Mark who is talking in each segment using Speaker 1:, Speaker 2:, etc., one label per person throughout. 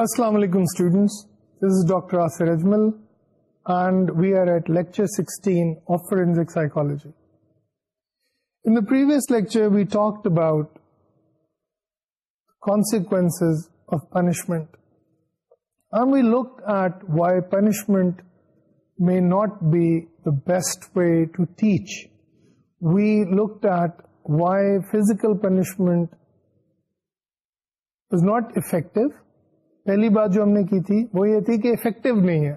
Speaker 1: السلام علیکم students doctors lecture we talked about consequences of punishment we look at why punishment may not be the best way to teach we look at why physical punishment not effective پہلی بات جو ہم نے کی تھی وہ یہ تھی کہ افیکٹو نہیں ہے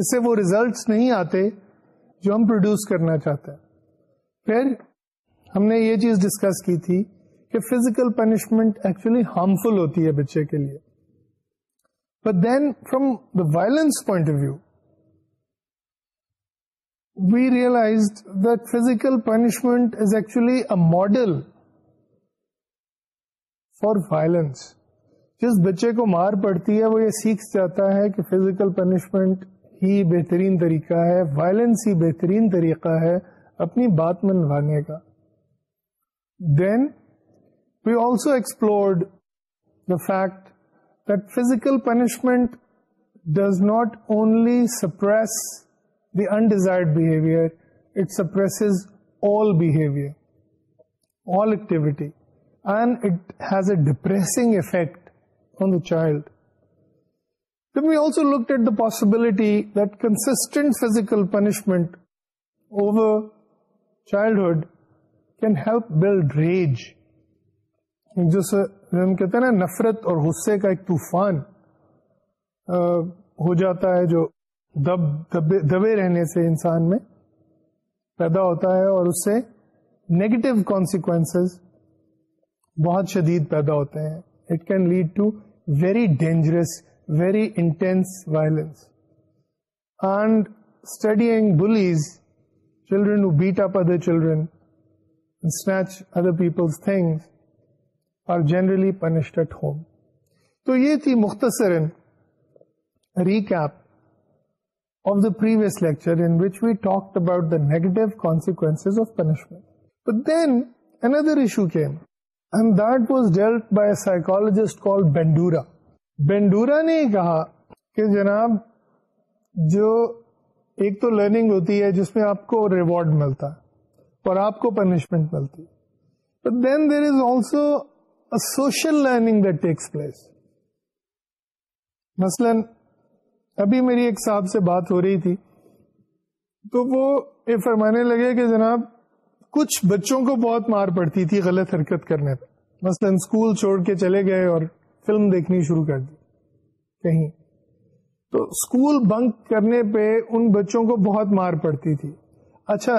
Speaker 1: اس سے وہ ریزلٹس نہیں آتے جو ہم پروڈیوس کرنا چاہتے ہم نے یہ چیز ڈسکس کی تھی کہ فزیکل پنشمنٹ ایکچولی ہارمفل ہوتی ہے بچے کے لیے but then from the violence point of view we realise that physical punishment is actually a model for violence جس بچے کو مار پڑتی ہے وہ یہ سیکھ جاتا ہے کہ فزیکل پنشمنٹ ہی بہترین طریقہ ہے وائلنس ہی بہترین طریقہ ہے اپنی بات منوانے کا then we also explored the fact that physical punishment does not only suppress the undesired behaviour it suppresses all behaviour all activity and it has a depressing effect the child look at the پاسبلٹیسٹنٹ physical ہم کہتے ہیں نا نفرت اور غصے کا ایک طوفان ہو جاتا ہے جو دب دبے دبے رہنے سے انسان میں پیدا ہوتا ہے اور اس سے نیگیٹو کانسیکوینس بہت شدید پیدا ہوتے ہیں it can lead to very dangerous very intense violence and studying blaze children beat up other children سنچ other people thing are generally punished at home تو یہ تھی مختصر in recap of the purse lectured about negative consequences of punishment then another issue came called Bandura Bandura نے کہا کہ جناب جو ایک تو لرننگ ہوتی ہے جس میں آپ کو ریوارڈ ملتا اور آپ کو پنشمنٹ ملتی but then there is also social learning that takes place مثلاً ابھی میری ایک صاحب سے بات ہو رہی تھی تو وہ یہ فرمانے لگے کہ جناب کچھ بچوں کو بہت مار پڑتی تھی غلط حرکت کرنے پہ مثلا اسکول چھوڑ کے چلے گئے اور فلم دیکھنی شروع کر دی کہیں تو اسکول بنک کرنے پہ ان بچوں کو بہت مار پڑتی تھی اچھا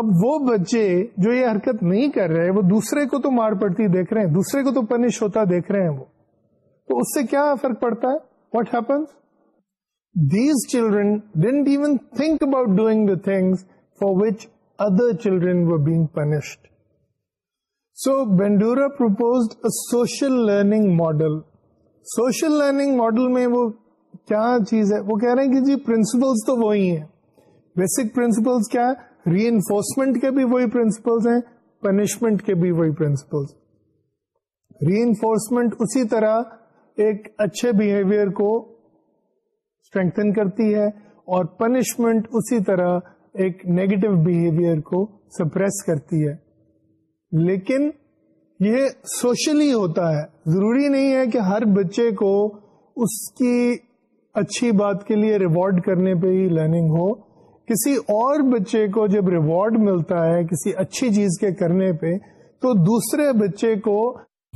Speaker 1: اب وہ بچے جو یہ حرکت نہیں کر رہے وہ دوسرے کو تو مار پڑتی دیکھ رہے ہیں دوسرے کو تو پنش ہوتا دیکھ رہے ہیں وہ تو اس سے کیا فرق پڑتا ہے what happens these children don't even think about doing the things for which social learning model social learning کیا ہے انفورسمنٹ کے بھی وہی پرنسپلس ہیں پنشمنٹ کے بھی وہی ری انفورسمنٹ اسی طرح ایک اچھے بہیویئر کو اسٹرینتھن کرتی ہے اور پنشمنٹ اسی طرح ایک نیگیٹو بہیویئر کو سپریس کرتی ہے لیکن یہ سوشلی ہوتا ہے ضروری نہیں ہے کہ ہر بچے کو اس کی اچھی بات کے لیے ریوارڈ کرنے پہ ہی لرننگ ہو کسی اور بچے کو جب ریوارڈ ملتا ہے کسی اچھی چیز کے کرنے پہ تو دوسرے بچے کو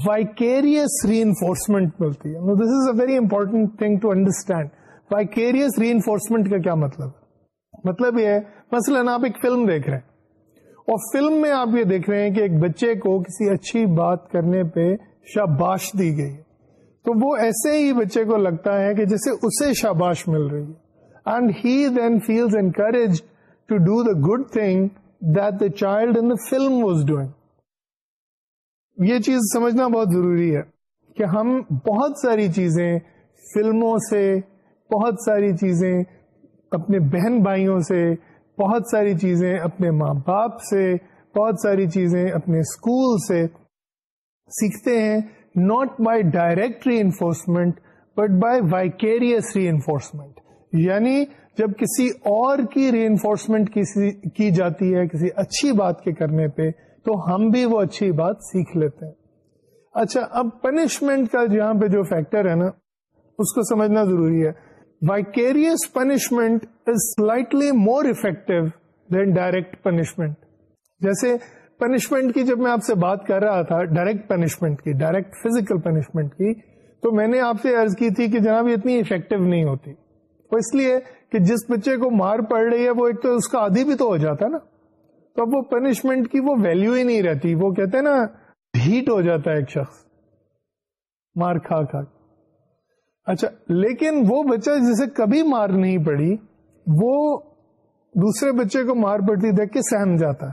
Speaker 1: وائکیریس ری انفورسمنٹ ملتی ہے this is a very important thing to understand vicarious reinforcement کا کیا مطلب مطلب یہ ہے مثلاً آپ ایک فلم دیکھ رہے ہیں اور فلم میں آپ یہ دیکھ رہے ہیں کہ ایک بچے کو کسی اچھی بات کرنے پہ شاباش دی گئی تو وہ ایسے ہی بچے کو لگتا ہے کہ جیسے اسے شاباش مل رہی ہے and he then feels encourage to do the good thing that the child in film was doing یہ چیز سمجھنا بہت ضروری ہے کہ ہم بہت ساری چیزیں فلموں سے بہت ساری چیزیں اپنے بہن بھائیوں سے بہت ساری چیزیں اپنے ماں باپ سے بہت ساری چیزیں اپنے اسکول سے سیکھتے ہیں not by direct reinforcement but by vicarious reinforcement یعنی جب کسی اور کی ری انفورسمنٹ کی جاتی ہے کسی اچھی بات کے کرنے پہ تو ہم بھی وہ اچھی بات سیکھ لیتے ہیں اچھا اب پنشمنٹ کا جہاں پہ جو فیکٹر ہے نا اس کو سمجھنا ضروری ہے vicarious punishment is slightly more effective than direct punishment جیسے پنشمنٹ کی جب میں آپ سے بات کر رہا تھا ڈائریکٹ پنشمنٹ کی ڈائریکٹ فزیکل پنشمنٹ کی تو میں نے آپ سے عرض کی تھی کہ جناب یہ اتنی افیکٹو نہیں ہوتی وہ اس لیے کہ جس بچے کو مار پڑ رہی ہے وہ ایک تو اس کا آدھی بھی تو ہو جاتا نا تو اب وہ پنشمنٹ کی وہ ویلیو ہی نہیں رہتی وہ کہتے ہیں نا ہیٹ ہو جاتا ہے ایک شخص مار کھا کھا اچھا لیکن وہ بچہ جسے کبھی مار نہیں پڑی وہ دوسرے بچے کو مار پڑتی دیکھ کے سہم جاتا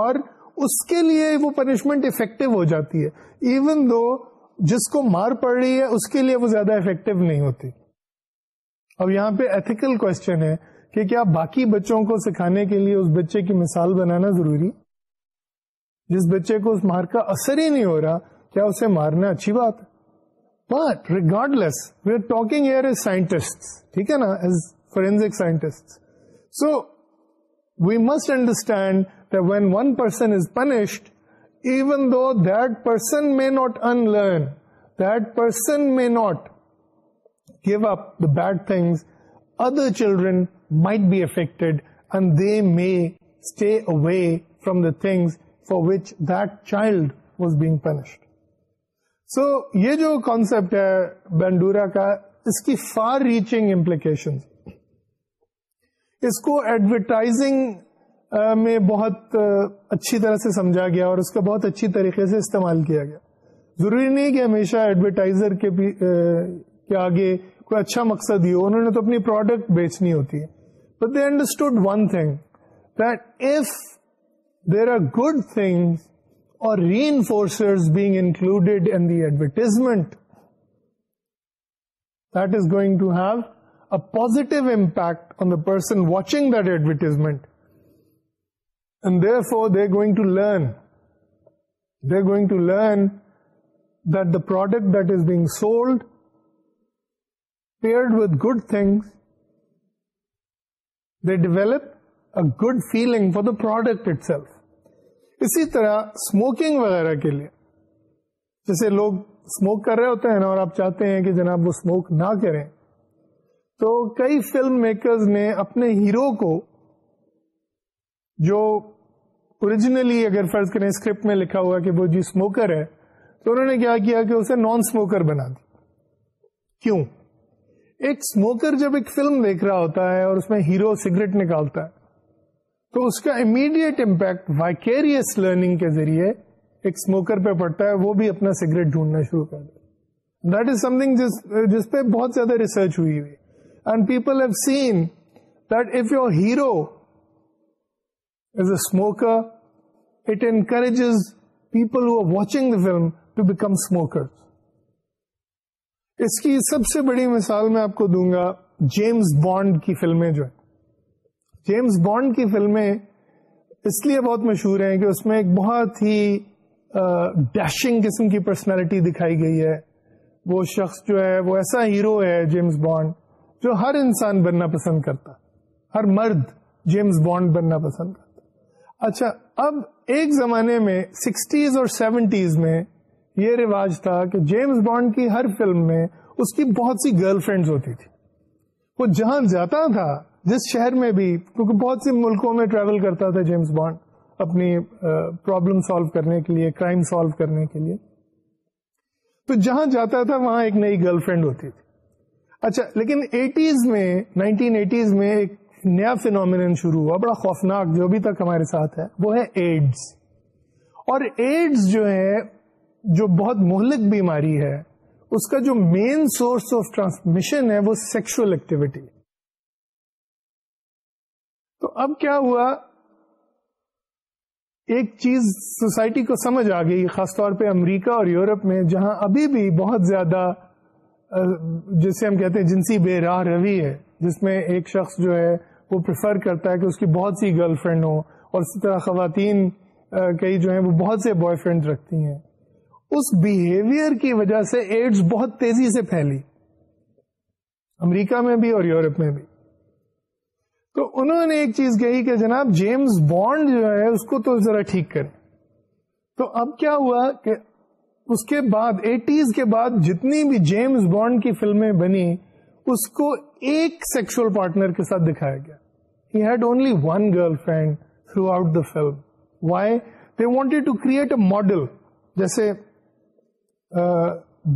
Speaker 1: اور اس کے لیے وہ پنشمنٹ افیکٹو ہو جاتی ہے ایون دو جس کو مار پڑ رہی ہے اس کے لیے وہ زیادہ افیکٹو نہیں ہوتی اب یہاں پہ ایتھیکل کوشچن ہے کہ کیا باقی بچوں کو سکھانے کے لیے اس بچے کی مثال بنانا ضروری جس بچے کو اس مار کا اثر ہی نہیں ہو رہا کیا اسے مارنا اچھی بات ہے But regardless, we're talking here as scientists, as forensic scientists. So we must understand that when one person is punished, even though that person may not unlearn, that person may not give up the bad things, other children might be affected and they may stay away from the things for which that child was being punished. سو یہ جو concept ہے Bandura کا اس کی far reaching implication اس کو advertising میں بہت اچھی طرح سے سمجھا گیا اور اس کا بہت اچھی طریقے سے استعمال کیا گیا ضروری نہیں کہ ہمیشہ ایڈورٹائزر کے کے آگے کوئی اچھا مقصد ہی ہو انہوں نے تو اپنی پروڈکٹ بیچنی ہوتی ہے but they understood one thing that if there are good things or reinforcers being included in the advertisement, that is going to have a positive impact on the person watching that advertisement. And therefore, they're going to learn that the product that is being sold, paired with good things, they develop a good feeling for the product itself. اسی طرح smoking وغیرہ کے لیے جیسے لوگ smoke کر رہے ہوتے ہیں نا اور آپ چاہتے ہیں کہ جناب وہ اسموک نہ کریں تو کئی فلم میکرز نے اپنے ہیرو کو جو اوریجنلی اگر فرض کریں اسکرپٹ میں لکھا ہوا کہ وہ جی اسموکر ہے تو انہوں نے کیا کیا کہ اسے نان اسموکر بنا دی کیوں ایک اسموکر جب ایک فلم دیکھ رہا ہوتا ہے اور اس میں ہیرو سگریٹ نکالتا ہے تو اس کا امیڈیٹ امپیکٹ وائکیریس لرننگ کے ذریعے ایک اسموکر پہ پڑتا ہے وہ بھی اپنا سگریٹ ڈھونڈنا شروع کر دیٹ از سم تھنگ جس پہ بہت زیادہ ریسرچ ہوئی ہوئی and people have seen that if your hero is a smoker it encourages people who watching the film to become smoker اس کی سب سے بڑی مثال میں آپ کو دوں گا جیمز بانڈ کی فلمیں جو ہے جیمز بانڈ کی فلمیں اس لیے بہت مشہور ہیں کہ اس میں ایک بہت ہی ڈیشنگ قسم کی پرسنالٹی دکھائی گئی ہے وہ شخص جو ہے وہ ایسا ہیرو ہے جیمز بانڈ جو ہر انسان بننا پسند کرتا ہر مرد جیمز بانڈ بننا پسند کرتا اچھا اب ایک زمانے میں سکسٹیز اور سیونٹیز میں یہ رواج تھا کہ جیمس بانڈ کی ہر فلم میں اس کی بہت سی گرل فرینڈز ہوتی تھی وہ جہاں جاتا تھا جس شہر میں بھی کیونکہ بہت سے ملکوں میں ٹریول کرتا تھا جیمز بانڈ اپنی پرابلم سالو کرنے کے لیے کرائم سالو کرنے کے لیے تو جہاں جاتا تھا وہاں ایک نئی گرل فرینڈ ہوتی تھی اچھا لیکن ایٹیز میں نائنٹین ایٹیز میں ایک نیا فینومین شروع ہوا بڑا خوفناک جو ابھی تک ہمارے ساتھ ہے وہ ہے ایڈز اور ایڈز جو ہے جو بہت مہلک بیماری ہے اس کا جو مین سورس آف ٹرانسمیشن ہے وہ سیکشل ایکٹیویٹی تو اب کیا ہوا ایک چیز سوسائٹی کو سمجھ آ گئی خاص طور پہ امریکہ اور یورپ میں جہاں ابھی بھی بہت زیادہ جسے ہم کہتے ہیں جنسی بے راہ روی ہے جس میں ایک شخص جو ہے وہ پریفر کرتا ہے کہ اس کی بہت سی گرل فرینڈ ہو اور اسی طرح خواتین کئی جو ہیں وہ بہت سے بوائے فرینڈ رکھتی ہیں اس بہیویئر کی وجہ سے ایڈز بہت تیزی سے پھیلی امریکہ میں بھی اور یورپ میں بھی تو انہوں نے ایک چیز کہی کہ جناب جیمز بانڈ جو ہے اس کو تو ذرا ٹھیک کریں تو اب کیا ہوا کہ اس کے بعد ایٹیز کے بعد جتنی بھی جیمز بانڈ کی فلمیں بنی اس کو ایک سیکشل پارٹنر کے ساتھ دکھایا گیا had only one girlfriend throughout the film why they wanted to create a model جیسے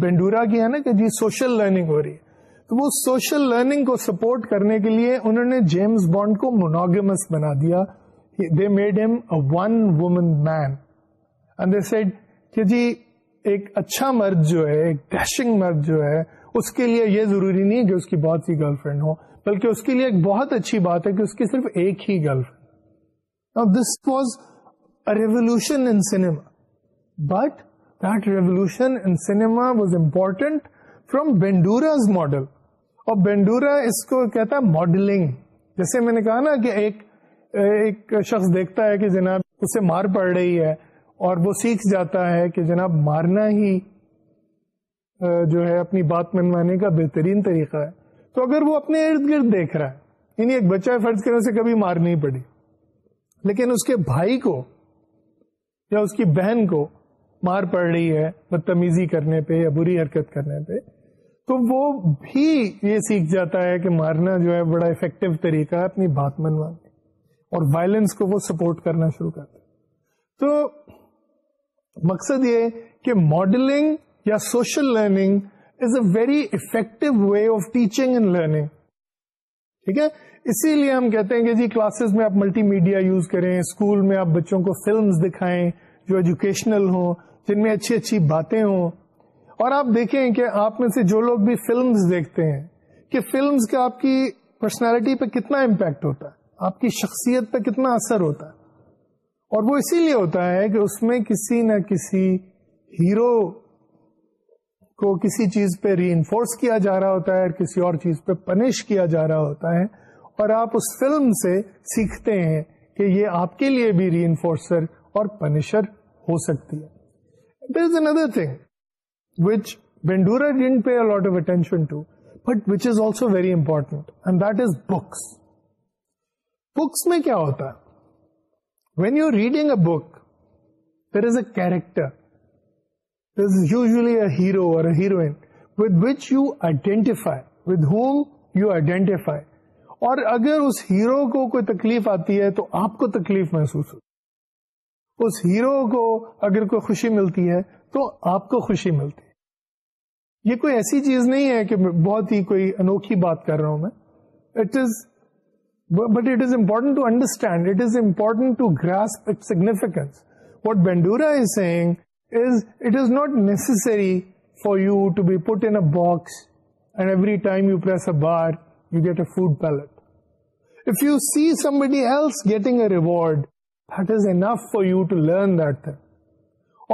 Speaker 1: بینڈورا کی ہے نا کہ جی سوشل لرننگ ہو رہی ہے تو وہ سوشل لرننگ کو سپورٹ کرنے کے لیے انہوں نے جیمز بانڈ کو مونوگمس بنا دیا they made him one woman man and they said کہ جی ایک اچھا مرد جو ہے ایک ڈیشنگ مرد جو ہے اس کے لیے یہ ضروری نہیں کہ اس کی بہت سی گرل فرینڈ ہو بلکہ اس کے لیے ایک بہت اچھی بات ہے کہ اس کی صرف ایک ہی girlfriend this was revolution in cinema but that revolution in cinema was important from Bandura's model اور بینڈورا اس کو کہتا ہے ماڈلنگ جیسے میں نے کہا نا کہ ایک ایک شخص دیکھتا ہے کہ جناب اسے مار پڑ رہی ہے اور وہ سیکھ جاتا ہے کہ جناب مارنا ہی جو ہے اپنی بات منوانے کا بہترین طریقہ ہے تو اگر وہ اپنے ارد گرد دیکھ رہا ہے یعنی ایک بچہ فرض کرنے سے کبھی مار نہیں پڑی لیکن اس کے بھائی کو یا اس کی بہن کو مار پڑ رہی ہے بدتمیزی کرنے پہ یا بری حرکت کرنے پہ تو وہ بھی یہ سیکھ جاتا ہے کہ مارنا جو ہے بڑا افیکٹو طریقہ ہے اپنی بات منوانے اور وائلنس کو وہ سپورٹ کرنا شروع کرتا ہے تو مقصد یہ کہ ماڈلنگ یا social learning is a very effective way of teaching and learning ٹھیک ہے اسی لیے ہم کہتے ہیں کہ جی کلاسز میں آپ ملٹی میڈیا یوز کریں اسکول میں آپ بچوں کو فلمز دکھائیں جو ایجوکیشنل ہوں جن میں اچھی اچھی باتیں ہوں اور آپ دیکھیں کہ آپ میں سے جو لوگ بھی فلمز دیکھتے ہیں کہ فلمز کا آپ کی پرسنالٹی پہ کتنا امپیکٹ ہوتا ہے آپ کی شخصیت پہ کتنا اثر ہوتا ہے اور وہ اسی لیے ہوتا ہے کہ اس میں کسی نہ کسی ہیرو کو کسی چیز پہ ری انفورس کیا جا رہا ہوتا ہے اور کسی اور چیز پہ پنش کیا جا رہا ہوتا ہے اور آپ اس فلم سے سیکھتے ہیں کہ یہ آپ کے لیے بھی ری انفورسر اور پنشر ہو سکتی ہے there is another thing which Bandura pay of attention to but which is also very important and that is books books میں کیا ہوتا ہے when you reading a book there is a character heroine with which you identify with whom you identify اور اگر اس hero کو کوئی تکلیف آتی ہے تو آپ کو تکلیف محسوس ہوتی اس ہیرو کو اگر کوئی خوشی ملتی ہے تو آپ کو خوشی ملتی یہ کوئی ایسی چیز نہیں ہے کہ بہت ہی کوئی انوکھی بات کر رہا ہوں میں it is but it is important to understand it is important to grasp it significance what Bandura is saying is it is not necessary for you to be put in box and every time you press a bar you get a food pellet if you see somebody else getting a reward that is enough for you to learn that thing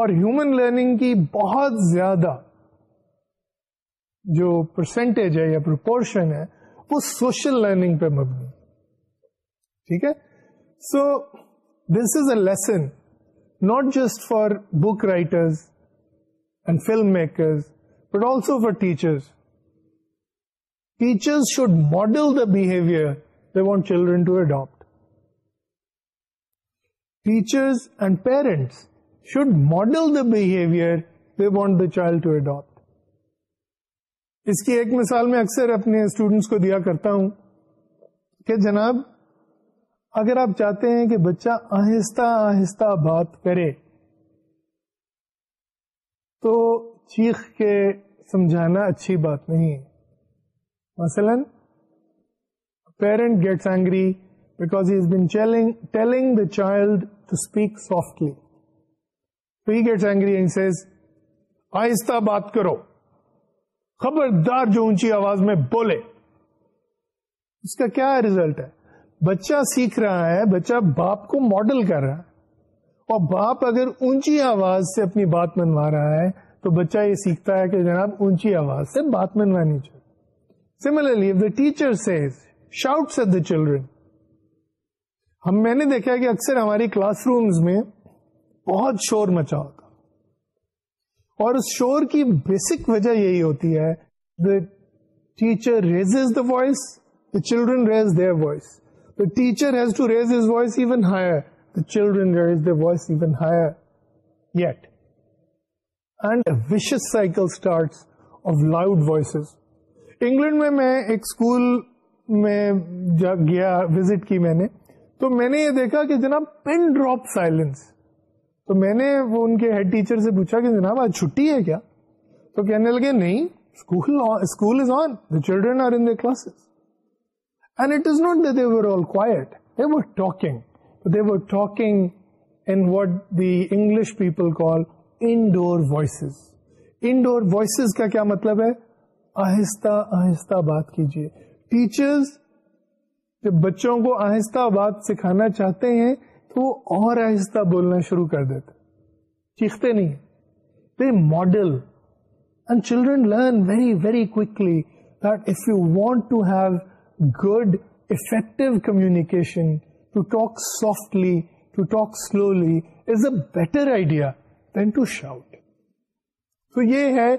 Speaker 1: اور human learning کی بہت زیادہ جو percentage ہے یا proportion ہے وہ social learning پہ مبنی ٹھیک ہے so this is a lesson not just for book writers and film makers but also for teachers teachers should model the behaviour they want children to adapt teachers and parents should model the behaviour they want the child to adapt اس کی ایک مثال میں اکثر اپنے students کو دیا کرتا ہوں کہ جناب اگر آپ چاہتے ہیں کہ بچہ آہستہ آہستہ بات کرے تو چیخ کے سمجھانا اچھی بات نہیں ہے مثلا parent gets angry because چیلنگ telling the child to speak softly gets angry and says آہستہ بات کرو خبردار جو اونچی آواز میں بولے اس کا کیا ریزلٹ ہے بچہ سیکھ رہا ہے بچہ باپ کو ماڈل کر رہا ہے اور باپ اگر اونچی آواز سے اپنی بات منوا رہا ہے تو بچہ یہ سیکھتا ہے کہ جناب اونچی آواز سے بات منوانی چاہیے if the teacher says the children ہم میں نے دیکھا کہ اکثر ہماری کلاس رومز میں بہت شور مچاؤ اور اس شور کی بیسک وجہ یہی ہوتی ہے the teacher raises the voice the children raise their voice the teacher has to raise his voice even higher the children raise the voice even higher yet and cycle start of loud voices England میں میں ایک school میں جب گیا visit کی میں نے تو میں نے یہ دیکھا کہ جناب پن ڈراپ سائلنس تو میں نے وہ ان کے ہیڈ ٹیچر سے پوچھا کہ جناب آج چھٹی ہے کیا تو کہنے لگے نہیں school is on the children are in class in what the English people call indoor indoor voices کا کیا مطلب ہے آہستہ آہستہ بات کیجیے ٹیچرز جب بچوں کو آہستہ بات سکھانا چاہتے ہیں کو اور آہستہ بولنا شروع کر دیتے چیختے نہیں they model and children learn very very quickly that if you want to have good effective communication to talk softly to talk slowly is a better idea than to shout تو یہ ہے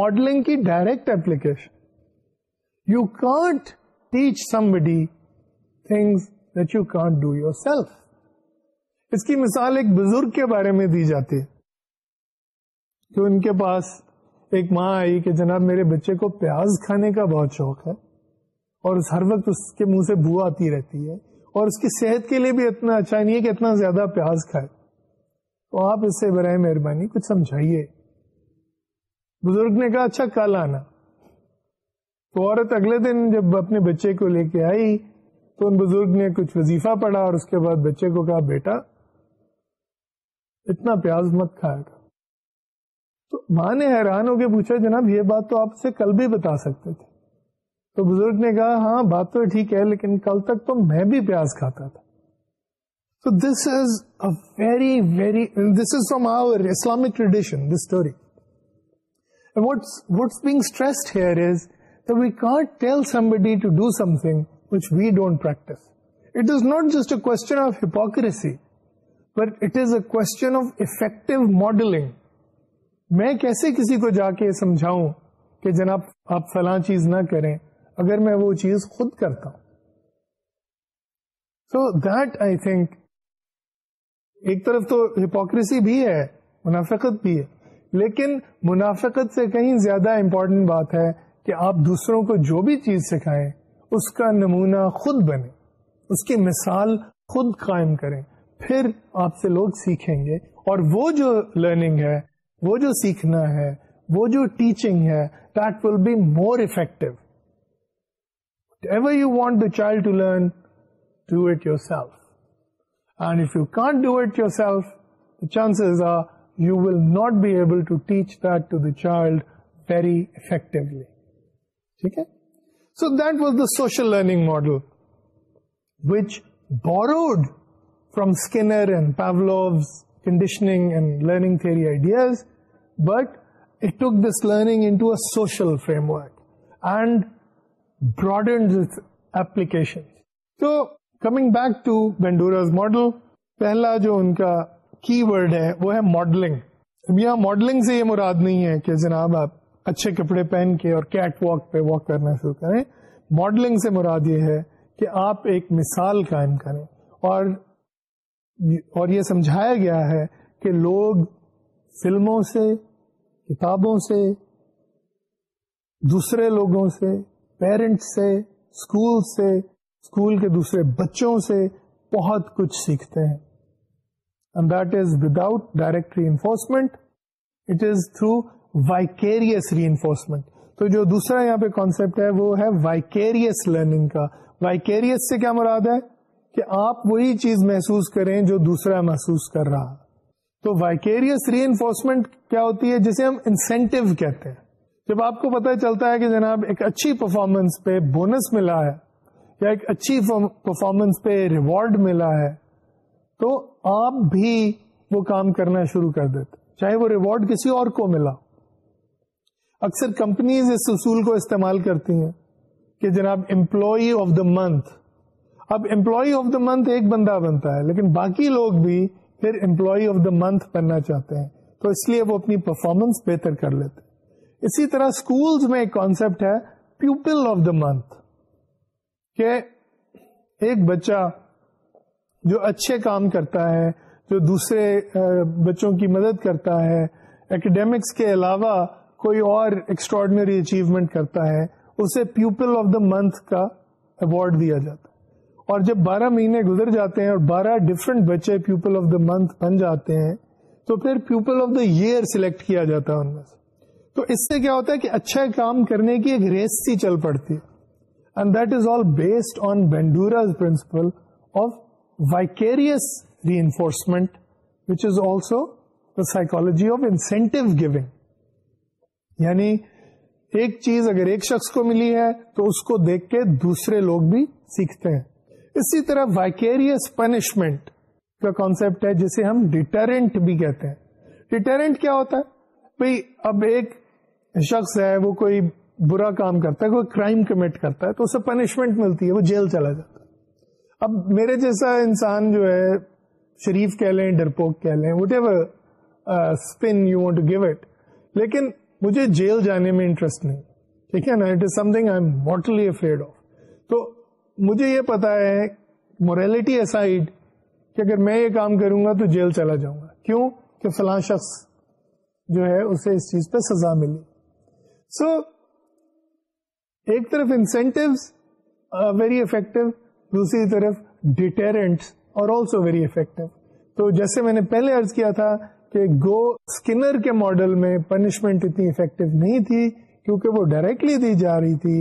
Speaker 1: ماڈلنگ کی direct application you can't teach somebody things that you can't do yourself اس کی مثال ایک بزرگ کے بارے میں دی جاتی ہے کہ ان کے پاس ایک ماں آئی کہ جناب میرے بچے کو پیاز کھانے کا بہت شوق ہے اور اس ہر وقت اس کے منہ سے بو آتی رہتی ہے اور اس کی صحت کے لیے بھی اتنا اچھا نہیں ہے کہ اتنا زیادہ پیاز کھائے تو آپ اس سے برائے مہربانی کچھ سمجھائیے بزرگ نے کہا اچھا کل آنا تو عورت اگلے دن جب اپنے بچے کو لے کے آئی تو ان بزرگ نے کچھ وظیفہ پڑھا اور اس کے بعد بچے کو کہا بیٹا اتنا پیاز مت کھایا تھا تو ماں نے حیران ہو کے پوچھا جناب یہ بات تو آپ سے کل بھی بتا سکتے تھے تو بزرگ نے کہا ہاں بات تو ٹھیک ہے لیکن کل تک تو میں بھی پیاز کھاتا تھا تو this is a very very this is from our Islamic tradition this story do something which to do something we don't practice it question just hypocrisy. But it is a question of effective modelling میں کیسے کسی کو جا کے سمجھاؤں کہ جناب آپ فلاں چیز نہ کریں اگر میں وہ چیز خود کرتا ہوں سو دیٹ آئی تھنک ایک طرف تو ہپوکریسی بھی ہے منافقت بھی ہے لیکن منافقت سے کہیں زیادہ امپورٹنٹ بات ہے کہ آپ دوسروں کو جو بھی چیز سکھائیں اس کا نمونہ خود بنے اس کی مثال خود قائم کریں پھر آپ سے لوگ سیکھیں گے اور وہ جو لرننگ ہے وہ جو سیکھنا ہے وہ جو ٹیچنگ ہے that will be more effective ever you want the child to learn do it yourself and if you can't do it yourself the chances are you will not be able to teach that to the child very effectively ٹھیک ہے so that was the social learning model which borrowed from Skinner and Pavlov's condition تو coming back to Bandura's model پہلا جو ان کا کی word ہے وہ ہے ماڈلنگ یہاں ماڈلنگ سے یہ مراد نہیں ہے کہ جناب آپ اچھے کپڑے پہن کے اور کیٹ واک پہ واک کرنا شروع کریں ماڈلنگ سے مراد یہ ہے کہ آپ ایک مثال قائم کریں اور اور یہ سمجھایا گیا ہے کہ لوگ فلموں سے کتابوں سے دوسرے لوگوں سے پیرنٹس سے اسکول سے اسکول کے دوسرے بچوں سے بہت کچھ سیکھتے ہیں and that is direct reinforcement it is through vicarious reinforcement تو جو دوسرا یہاں پہ کانسیپٹ ہے وہ ہے وائکیریس لرننگ کا وائکیریس سے کیا مراد ہے کہ آپ وہی چیز محسوس کریں جو دوسرا محسوس کر رہا تو وائکیریس ری انفورسمنٹ کیا ہوتی ہے جسے ہم انسینٹو کہتے ہیں جب آپ کو پتا چلتا ہے کہ جناب ایک اچھی پرفارمنس پہ بونس ملا ہے یا ایک اچھی پرفارمنس پہ ریوارڈ ملا ہے تو آپ بھی وہ کام کرنا شروع کر دیتے چاہے وہ ریوارڈ کسی اور کو ملا اکثر کمپنیز اس اصول کو استعمال کرتی ہیں کہ جناب امپلائی آف دا منتھ اب امپلائی آف دا منتھ ایک بندہ بنتا ہے لیکن باقی لوگ بھی پھر امپلائی آف دا منتھ بننا چاہتے ہیں تو اس لیے وہ اپنی پرفارمنس بہتر کر لیتے ہیں اسی طرح اسکولس میں ایک کانسیپٹ ہے پیپل آف دا منتھ کہ ایک بچہ جو اچھے کام کرتا ہے جو دوسرے بچوں کی مدد کرتا ہے اکیڈیمکس کے علاوہ کوئی اور ایکسٹرڈنری اچیومنٹ کرتا ہے اسے پیپل آف دا منتھ کا ایوارڈ دیا جاتا ہے اور جب بارہ مہینے گزر جاتے ہیں اور بارہ ڈفرینٹ بچے پیپل آف دا منتھ بن جاتے ہیں تو پھر people of the year select کیا جاتا ہے ان میں سے تو اس سے کیا ہوتا ہے کہ اچھا کام کرنے کی ایک ریس سی چل پڑتی ہے and that is all based on Bandura's principle of vicarious reinforcement which is also the psychology of incentive giving یعنی ایک چیز اگر ایک شخص کو ملی ہے تو اس کو دیکھ کے دوسرے لوگ بھی سیکھتے ہیں اسی طرح وائکیریس پنشمنٹ کا کانسیپٹ ہے جسے ہم ڈیٹرنٹ بھی کہتے ہیں ڈیٹرنٹ کیا ہوتا ہے اب ایک شخص ہے وہ کوئی برا کام کرتا ہے کوئی کرائم کمٹ کرتا ہے تو اسے پنشمنٹ ملتی ہے وہ جیل چلا جاتا ہے اب میرے جیسا انسان جو ہے شریف کہہ لیں ڈرپوک کہہ لیں whatever spin you want give it لیکن مجھے جیل جانے میں انٹرسٹ نہیں ٹھیک ہے نا it is something I am afraid of تو مجھے یہ پتا ہے موریلٹی اسائڈ کہ اگر میں یہ کام کروں گا تو جیل چلا جاؤں گا کیوں کہ فلاں شخص جو ہے اسے اس چیز پہ سزا ملی سو so, ایک طرف انسینٹوس ویری افیکٹو دوسری طرف ڈیٹرنٹ اور آلسو ویری افیکٹو تو جیسے میں نے پہلے ارض کیا تھا کہ گو اسکنر کے ماڈل میں پنشمنٹ اتنی افیکٹو نہیں تھی کیونکہ وہ ڈائریکٹلی دی جا رہی تھی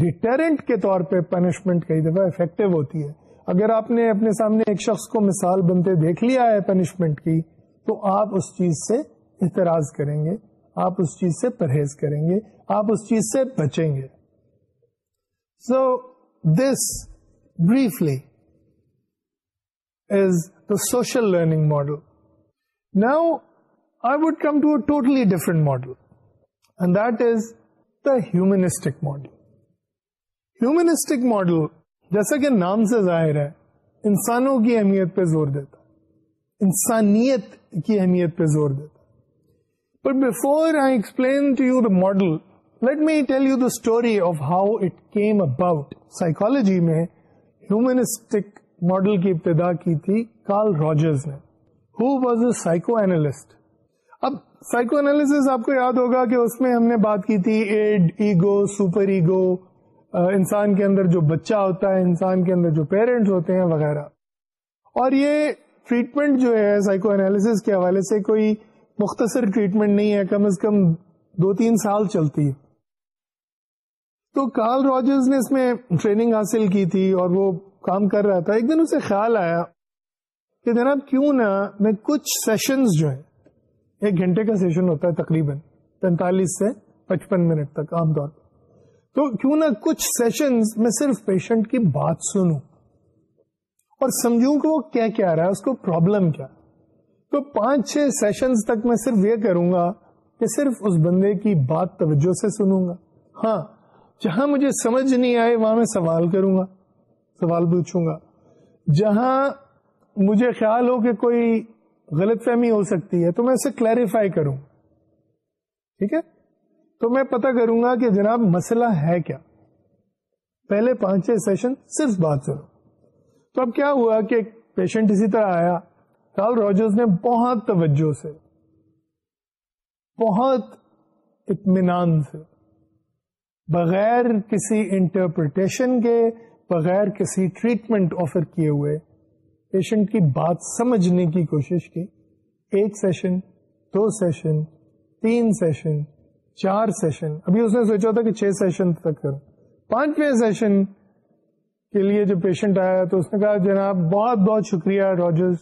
Speaker 1: ڈیٹرنٹ کے طور پہ پنشمنٹ کئی دفعہ افیکٹو ہوتی ہے اگر آپ نے اپنے سامنے ایک شخص کو مثال بنتے دیکھ لیا ہے پنشمنٹ کی تو آپ اس چیز سے احتراز کریں گے آپ اس چیز سے پرہیز کریں گے آپ اس چیز سے بچیں گے so this briefly is the social learning model now I would come to a totally different model and that is the humanistic model humanistic model جیسا کہ نام سے ظاہر ہے انسانوں کی اہمیت پہ زور دیتا انسانیت کی اہمیت پہ زور دیتا but before I explain to you the model let me tell you the story of how it came about psychology میں ہیومنسٹک ماڈل کی ابتدا کی تھی کارل راجرز نے ہو واز اے سائیکو اینالسٹ اب سائیکو اینالس آپ کو یاد ہوگا کہ اس میں ہم نے بات کی تھی ایڈ ایگو سپر ایگو انسان کے اندر جو بچہ ہوتا ہے انسان کے اندر جو پیرنٹس ہوتے ہیں وغیرہ اور یہ ٹریٹمنٹ جو ہے سائیکو انالیس کے حوالے سے کوئی مختصر ٹریٹمنٹ نہیں ہے کم از کم دو تین سال چلتی ہے تو کارل راجرز نے اس میں ٹریننگ حاصل کی تھی اور وہ کام کر رہا تھا ایک دن اسے خیال آیا کہ جناب کیوں نہ میں کچھ سیشنز جو ہیں ایک گھنٹے کا سیشن ہوتا ہے تقریباً پینتالیس سے پچپن منٹ تک عام طور پر تو کیوں نہ کچھ سیشن میں صرف پیشنٹ کی بات سنوں اور سمجھوں کہ وہ کیا رہا ہے اس کو پرابلم کیا تو پانچ چھ سیشن تک میں صرف یہ کروں گا کہ صرف اس بندے کی بات توجہ سے سنوں گا ہاں جہاں مجھے سمجھ نہیں آئے وہاں میں سوال کروں گا سوال پوچھوں گا جہاں مجھے خیال ہو کہ کوئی غلط فہمی ہو سکتی ہے تو میں اسے کلیریفائی کروں ٹھیک ہے تو میں پتا کروں گا کہ جناب مسئلہ ہے کیا پہلے پانچ سیشن صرف بات چلو تو اب کیا ہوا کہ پیشنٹ اسی طرح آیا راہل روجرز نے بہت توجہ سے بہت اطمینان سے بغیر کسی انٹرپریٹیشن کے بغیر کسی ٹریٹمنٹ آفر کیے ہوئے پیشنٹ کی بات سمجھنے کی کوشش کی ایک سیشن دو سیشن تین سیشن چار سیشن ابھی اس نے سوچا تھا کہ چھ سیشن تک کروں پانچویں سیشن کے لیے جو پیشنٹ آیا تو اس نے کہا جناب بہت بہت شکریہ راجرز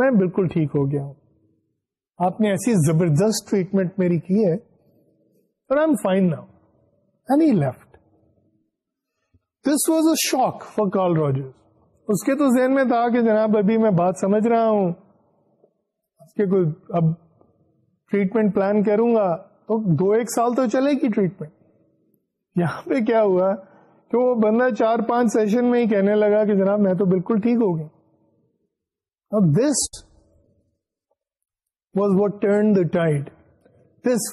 Speaker 1: میں بالکل ٹھیک ہو گیا ہوں آپ نے ایسی زبردست ٹریٹمنٹ میری کی ہے I fine now and he left this was a shock for Carl Rogers اس کے تو ذہن میں تھا کہ جناب ابھی میں بات سمجھ رہا ہوں اس کے کوئی اب ٹریٹمنٹ پلان کروں گا تو دو ایک سال تو چلے گی ٹریٹمنٹ یہاں پہ کیا ہوا کہ وہ بندہ چار پانچ سیشن میں ہی کہنے لگا کہ جناب میں تو بالکل ٹھیک ہو گیا was was what turn the the the this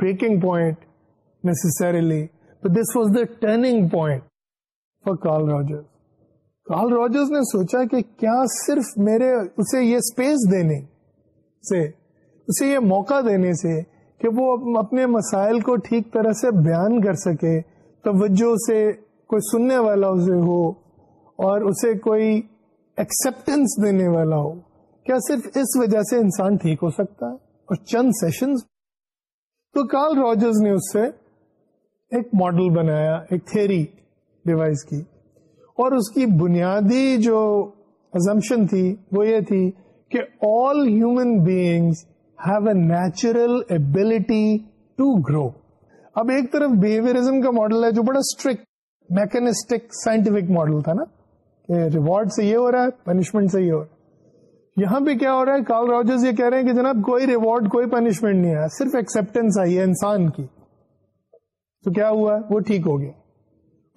Speaker 1: breaking point necessarily this was the turning point for Carl Rogers Carl Rogers نے سوچا کہ کیا صرف میرے اسے یہ اسپیس دینے سے اسے یہ موقع دینے سے کہ وہ اپنے مسائل کو ٹھیک طرح سے بیان کر سکے توجہ سے کوئی سننے والا اسے ہو اور اسے کوئی ایکسپٹینس دینے والا ہو کیا صرف اس وجہ سے انسان ٹھیک ہو سکتا ہے اور چند سیشنز تو کارل راجرز نے اس سے ایک ماڈل بنایا ایک تھیری ڈیوائز کی اور اس کی بنیادی جو ازمپشن تھی وہ یہ تھی کہ all human beings natural ability to grow اب ایک طرف بہیویئرزم کا ماڈل ہے جو بڑا اسٹرکٹ میکنسٹک سائنٹیفک ماڈل تھا نا کہ ریوارڈ سے یہ ہو رہا ہے پنشمنٹ سے یہ ہو رہا ہے یہاں پہ کیا ہو رہا ہے کال راجرز یہ کہہ رہے ہیں کہ جناب کوئی ریوارڈ کوئی پنشمنٹ نہیں آیا صرف ایکسپٹینس آئی ہے انسان کی تو کیا ہوا وہ ٹھیک ہو گیا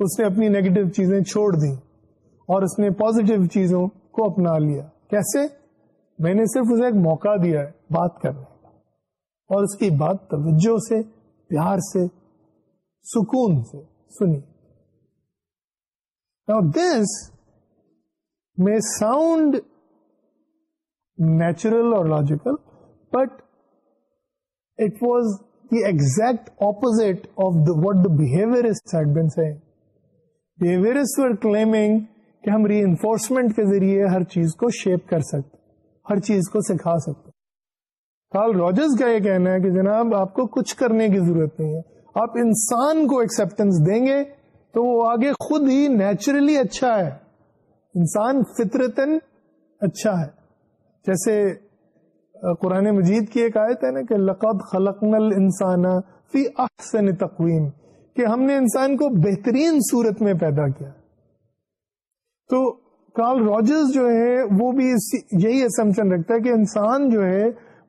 Speaker 1: اس نے اپنی نیگیٹو چیزیں چھوڑ دی اور اس نے پوزیٹو چیزوں کو اپنا لیا کیسے میں نے صرف اسے ایک موقع دیا ہے بات کرنے اور اس کی بات توجہ سے پیار سے سکون سے سنی اور دس میں ساؤنڈ نیچرل اور logical but it was the exact opposite of the Behaviorists behaviour claiming کہ ہم ری انفورسمنٹ کے ذریعے ہر چیز کو شیپ کر سکتے ہر چیز کو سکھا سکتے کارل روجرز کا یہ کہنا ہے کہ جناب آپ کو کچھ کرنے کی ضرورت نہیں ہے آپ انسان کو ایکسپٹینس دیں گے تو وہ آگے خود ہی نیچرلی اچھا ہے انسان فطرتن اچھا ہے جیسے قرآن مجید کی ایک آیت ہے نا کہ لقد خلقنا الانسان فی احسن تقویم کہ ہم نے انسان کو بہترین صورت میں پیدا کیا تو کارل روجرز جو ہے وہ بھی یہی اسمپشن رکھتا ہے کہ انسان جو ہے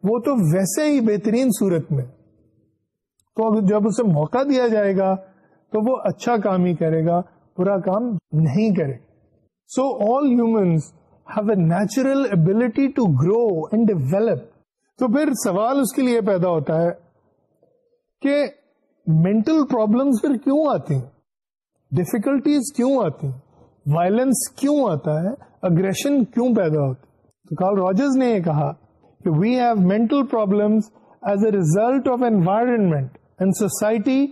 Speaker 1: وہ تو ویسے ہی بہترین صورت میں تو جب اسے موقع دیا جائے گا تو وہ اچھا کام ہی کرے گا برا کام نہیں کرے so all humans have a natural ability to grow and develop تو پھر سوال اس کے لیے پیدا ہوتا ہے کہ مینٹل پرابلمس پھر کیوں آتی ہیں ڈیفیکلٹیز کیوں آتی ہیں وائلنس کیوں آتا ہے اگریشن کیوں پیدا ہوتا تو کارل راجرز نے یہ کہا we have mental problems as a result of environment society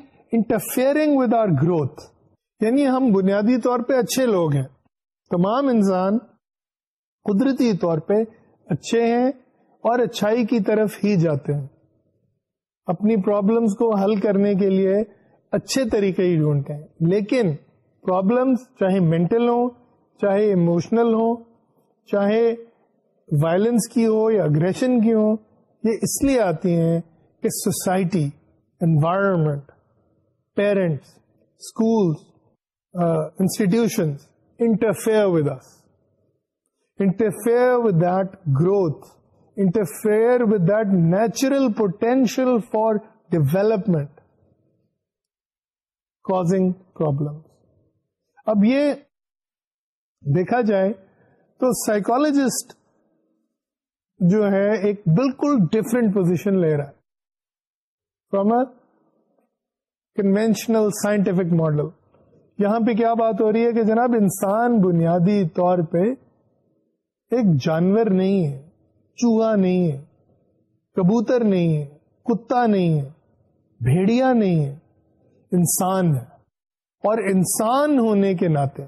Speaker 1: growth. یعنی ہم بنیادی طور پہ اچھے لوگ ہیں تمام انسان قدرتی طور پہ اچھے ہیں اور اچھائی کی طرف ہی جاتے ہیں اپنی پرابلمس کو حل کرنے کے لیے اچھے طریقے ہی ڈھونڈتے ہیں لیکن پرابلمس چاہے مینٹل ہوں چاہے اموشنل ہوں چاہے وائلنس کی ہو یا اگریشن کی ہو یہ اس لیے آتی ہیں کہ society environment parents schools institutions interfere with interfere with that growth interfere with that natural potential for development causing problem اب یہ دیکھا جائے تو سائیکولوجسٹ جو ہے ایک بالکل ڈفرینٹ پوزیشن لے رہا ہے from a conventional scientific model یہاں پہ کیا بات ہو رہی ہے کہ جناب انسان بنیادی طور پہ ایک جانور نہیں ہے چوہا نہیں ہے کبوتر نہیں ہے کتا نہیں ہے بھیڑیا نہیں ہے انسان ہے اور انسان ہونے کے ناطے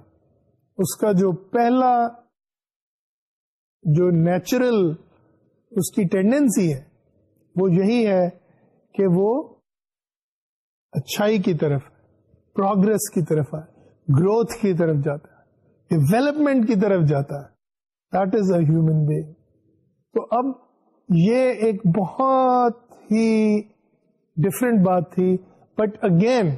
Speaker 1: اس کا جو پہلا جو نیچرل اس کی ٹینڈنسی ہے وہ یہی ہے کہ وہ اچھائی کی طرف پروگرس کی طرف ہے گروتھ کی طرف جاتا ہے ڈیولپمنٹ کی طرف جاتا ہے that is a human being تو اب یہ ایک بہت ہی ڈفرینٹ بات تھی but again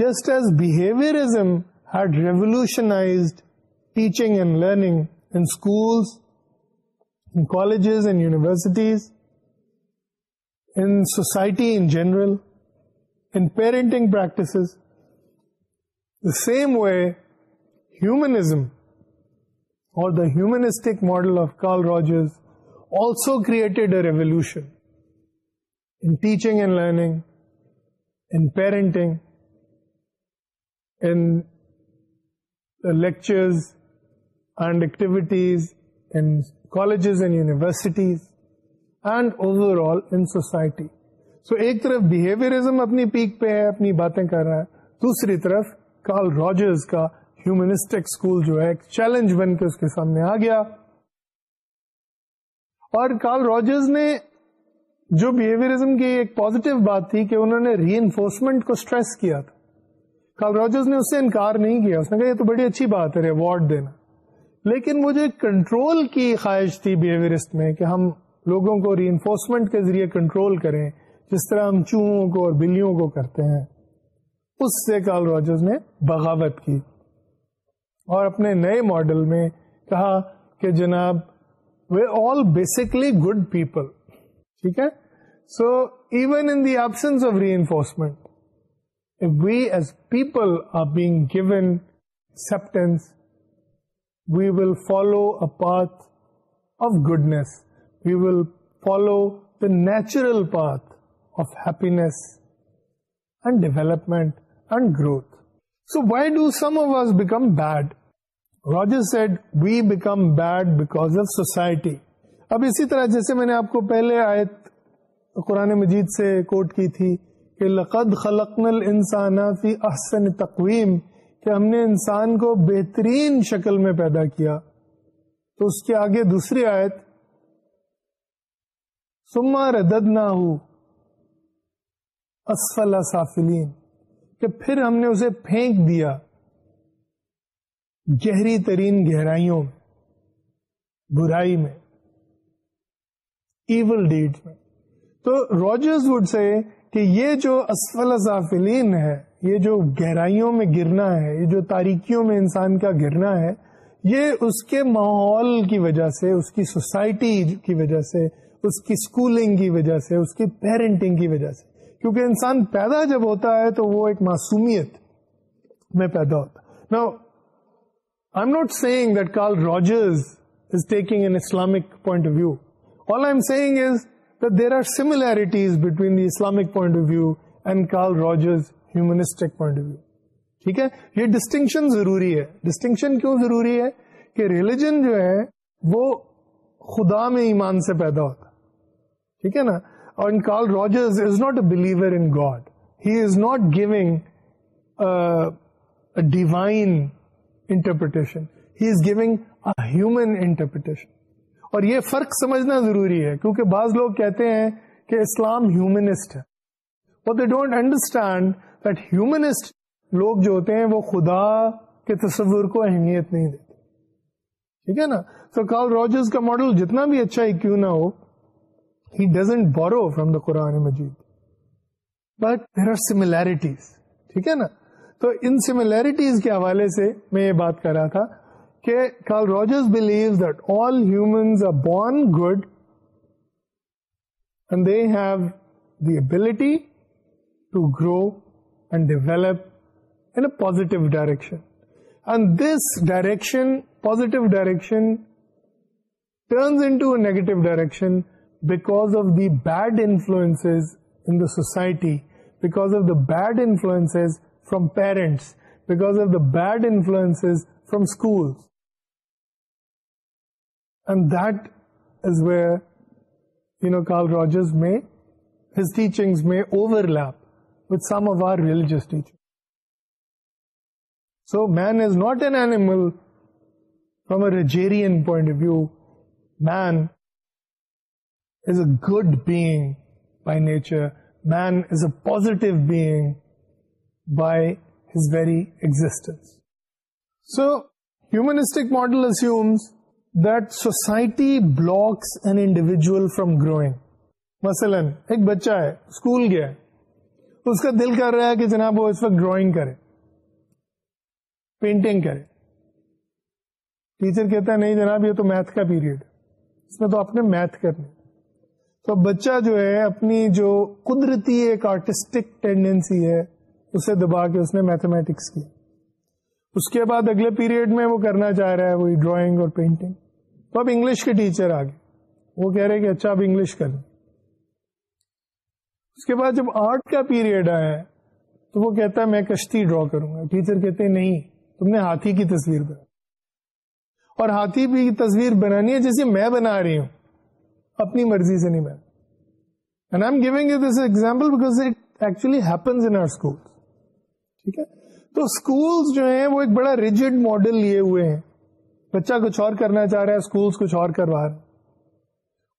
Speaker 1: just as behaviourism had revolutionised teaching and learning in schools in colleges and universities, in society in general, in parenting practices. The same way, humanism or the humanistic model of Carl Rogers also created a revolution in teaching and learning, in parenting, in the lectures and activities, in colleges and universities and over all society so ایک طرف behaviourism اپنی pack پہ ہے اپنی باتیں کر رہا ہے دوسری طرف کارل راجرز کا ہیومنسٹک اسکول جو ہے چیلنج بن کے اس کے سامنے آ گیا اور کارل راجرز نے جو بہیویئرزم کی ایک پازیٹیو بات تھی کہ انہوں نے ری انفورسمنٹ کو اسٹریس کیا تھا کارل راجرز نے اس سے انکار نہیں کیا اس نے کہا یہ تو بڑی اچھی بات ہے ریوارڈ دینا لیکن مجھے کنٹرول کی خواہش تھی بہیویئرسٹ میں کہ ہم لوگوں کو ری انفورسمنٹ کے ذریعے کنٹرول کریں جس طرح ہم چوہوں کو اور بلیوں کو کرتے ہیں اس سے کال راجرز نے بغاوت کی اور اپنے نئے ماڈل میں کہا کہ جناب we all basically good people ٹھیک ہے so even in absence of reinforcement we as people are being given acceptance we will follow goodness. Of will we will follow the natural path of development development and growth so why do some of become bad Roger said we become bad because of society اب اسی طرح جیسے میں نے آپ کو پہلے آیت قرآن مجید سے کوٹ کی تھی کہ لقد خلقنا الانسان فی احسن تقویم کہ ہم نے انسان کو بہترین شکل میں پیدا کیا تو اس کے آگے دوسری آیت سما ردد نہ ہو اسفل سافلین کہ پھر ہم نے اسے پھینک دیا گہری ترین گہرائیوں میں برائی میں ایون ڈیٹ میں تو روجرز وڈ سے کہ یہ جو اسفل اسلین ہے یہ جو گہرائیوں میں گرنا ہے یہ جو تاریکیوں میں انسان کا گرنا ہے یہ اس کے ماحول کی وجہ سے اس کی سوسائٹی کی وجہ سے اس کی اسکولنگ کی وجہ سے اس کی پیرنٹنگ کی وجہ سے کیونکہ انسان پیدا جب ہوتا ہے تو وہ ایک معصومیت میں پیدا ہوتا I am seeing that Carl Rogers is taking an Islamic point of view all I am seeing is that there are similarities between the Islamic point of view and Carl Rogers' humanistic point of view. ٹھیک ہے یہ distinction ضروری ہے distinction کیوں ضروری ہے کہ religion جو ہے وہ خدا میں ایمان سے پیدا ہوتا ٹھیک ہے نا اور ان Carl Rogers is not a believer in God he is not giving divine interpretation he is giving a human interpretation اور یہ فرق سمجھنا ضروری ہے کیونکہ بعض لوگ کہتے ہیں کہ اسلام ہیومنسٹ ہے they don't understand that humanist لوگ جو ہوتے ہیں وہ خدا کے تصور کو اہمیت نہیں دیتے ٹھیک ہے نا تو ماڈل جتنا بھی اچھا ہی کیوں نہ ہو he doesn't borrow from Quran Majeed but there are similarities ٹھیک ہے نا تو ان سملیرٹیز کے حوالے سے میں یہ بات کر رہا تھا Carl Rogers believes that all humans are born good and they have the ability to grow and develop in a positive direction. And this direction, positive direction, turns into a negative direction because of the bad influences in the society, because of the bad influences from parents, because of the bad influences from schools. دونو Carl Rogers میں overlap with some of our religious teach so man is not an animal from point of view man is a good being by nature man is a positive being by his very existence so humanistic model us society blocks an individual from growing مثلاً ایک بچہ ہے school گیا ہے اس کا دل کر رہا ہے کہ جناب وہ اس وقت ڈرائنگ کرے پینٹنگ کرے ٹیچر کہتا ہے نہیں جناب یہ تو میتھ کا پیریڈ اس میں تو آپ نے میتھ کرنی تو بچہ جو ہے اپنی جو قدرتی ایک آرٹسٹک ٹینڈینسی ہے اسے دبا کے اس نے میتھمیٹکس کیا اس کے بعد اگلے پیریڈ میں وہ کرنا چاہ رہا ہے وہی ڈرائنگ اور پینٹنگ تو اب انگلش کے ٹیچر آ گئے وہ کہہ رہے کہ اچھا اب انگلش کر اس کے بعد جب آرٹ کا پیریڈ آیا تو وہ کہتا ہے میں کشتی ڈرا کروں گا ٹیچر کہتے ہیں نہیں تم نے ہاتھی کی تصویر بنا اور ہاتھی بھی تصویر بنانی ہے جیسے میں بنا رہی ہوں اپنی مرضی سے نہیں بنا I am giving you this example because it actually happens in our school ٹھیک ہے تو اسکولس جو ہیں وہ ایک بڑا ریجڈ ماڈل لیے ہوئے ہیں بچہ کچھ اور کرنا چاہ رہا ہے اسکولس کچھ اور کروا رہے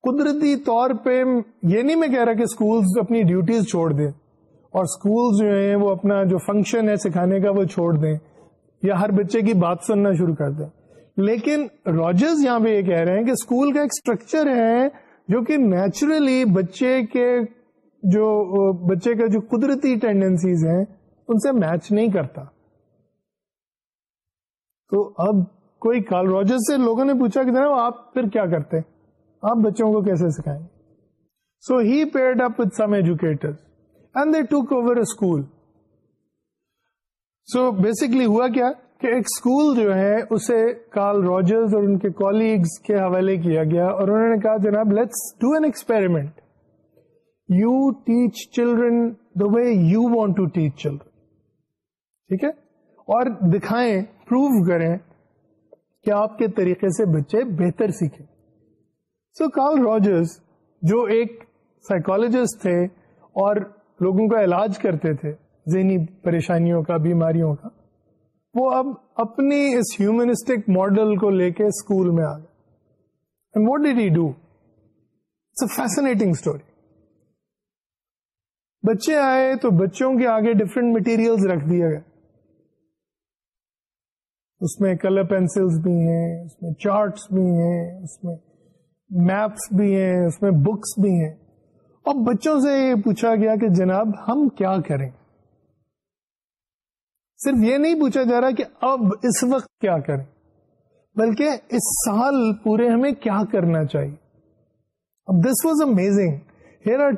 Speaker 1: قدرتی طور پہ یہ نہیں میں کہہ رہا کہ اسکولس اپنی ڈیوٹیز چھوڑ دیں اور اسکول جو ہیں وہ اپنا جو فنکشن ہے سکھانے کا وہ چھوڑ دیں یا ہر بچے کی بات سننا شروع کر دیں لیکن راجرز یہاں پہ یہ کہہ رہے ہیں کہ اسکول کا ایک اسٹرکچر ہے جو کہ نیچرلی بچے کے جو بچے کا جو قدرتی ٹینڈنسیز ہیں ان سے میچ نہیں کرتا تو اب کوئی کال روجر سے لوگوں نے پوچھا کہ جناب آپ پھر کیا کرتے آپ بچوں کو کیسے سکھائیں گے so he paired up with some educator and they took over school so basically ہوا کیا کہ ایک اسکول جو ہے اسے کال روجرز اور ان کے کالیگس کے حوالے کیا گیا اور انہوں نے کہا جناب let's do an experiment you teach children the way you want to teach children ٹھیک ہے اور دکھائیں پروو کریں کہ آپ کے طریقے سے بچے بہتر سیکھے سو کارل راجرز جو ایک سائیکالوجسٹ تھے اور لوگوں کا علاج کرتے تھے ذہنی پریشانیوں کا بیماریوں کا وہ اب اپنی اس ہیومنسٹک ماڈل کو لے کے اسکول میں آ گئے and what did you do it's a fascinating story بچے آئے تو بچوں کے آگے ڈفرینٹ مٹیریل رکھ دیا گئے اس میں کلر پینسلس بھی ہیں اس میں چارٹس بھی ہیں اس میں میپس بھی ہیں اس میں بکس بھی ہیں اور بچوں سے یہ پوچھا گیا کہ جناب ہم کیا کریں صرف یہ نہیں پوچھا جا رہا کہ اب اس وقت کیا کریں بلکہ اس سال پورے ہمیں کیا کرنا چاہیے اب this was amazing here are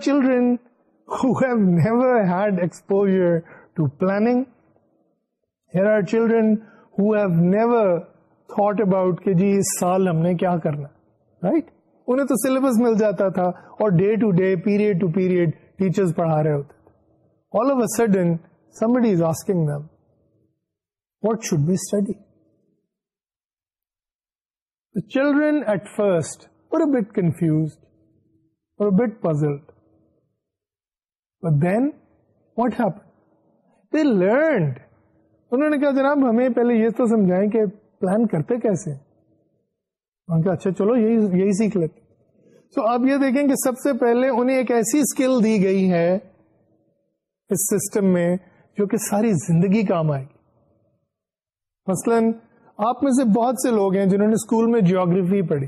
Speaker 1: exposure to planning here are children who have never thought about کہ جی اس سال ہم نے کیا کرنا رائٹ انہیں تو سلیبس مل جاتا تھا اور day to day period to period teacher پڑھا رہے ہوتے تھے all of a sudden somebody what should be study were at first اور بٹ a اور but But then what happen they learned انہوں نے کہا جناب ہمیں پہلے یہ تو سمجھائیں کہ پلان کرتے کیسے اچھا چلو یہی یہی سیکھ لیتے آپ یہ دیکھیں کہ سب سے پہلے انہیں ایک ایسی اسکل دی گئی ہے اس سسٹم میں جو کہ ساری زندگی کام آئے گی مثلاً آپ میں سے بہت سے لوگ ہیں جنہوں نے اسکول میں جیوگرفی پڑھی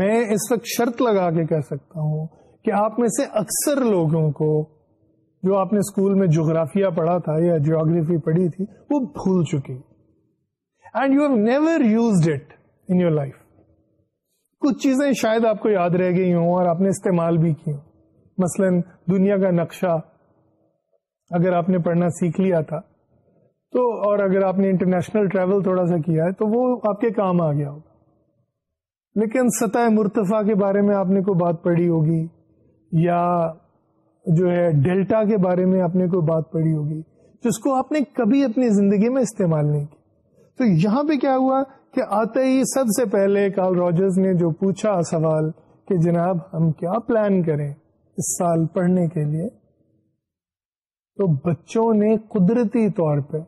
Speaker 1: میں اس وقت شرط لگا کے کہہ سکتا ہوں کہ آپ میں سے اکثر لوگوں کو جو آپ نے اسکول میں جغرافیہ پڑھا تھا یا جیوگرافی پڑھی تھی وہ بھول چکی and you have never use it in your life کچھ چیزیں شاید آپ کو یاد رہ گئی ہوں اور آپ نے استعمال بھی کی ہوں مثلا دنیا کا نقشہ اگر آپ نے پڑھنا سیکھ لیا تھا تو اور اگر آپ نے انٹرنیشنل ٹریول تھوڑا سا کیا ہے تو وہ آپ کے کام آ گیا ہوگا لیکن سطح مرتفع کے بارے میں آپ نے کوئی بات پڑھی ہوگی یا جو ہے ڈیلٹا کے بارے میں آپ نے کوئی بات پڑھی ہوگی جس کو آپ نے کبھی اپنی زندگی میں استعمال نہیں کی تو یہاں پہ کیا ہوا کہ آتے ہی سب سے پہلے کال راجرز نے جو پوچھا سوال کہ جناب ہم کیا پلان کریں اس سال پڑھنے کے لیے تو بچوں نے قدرتی طور پہ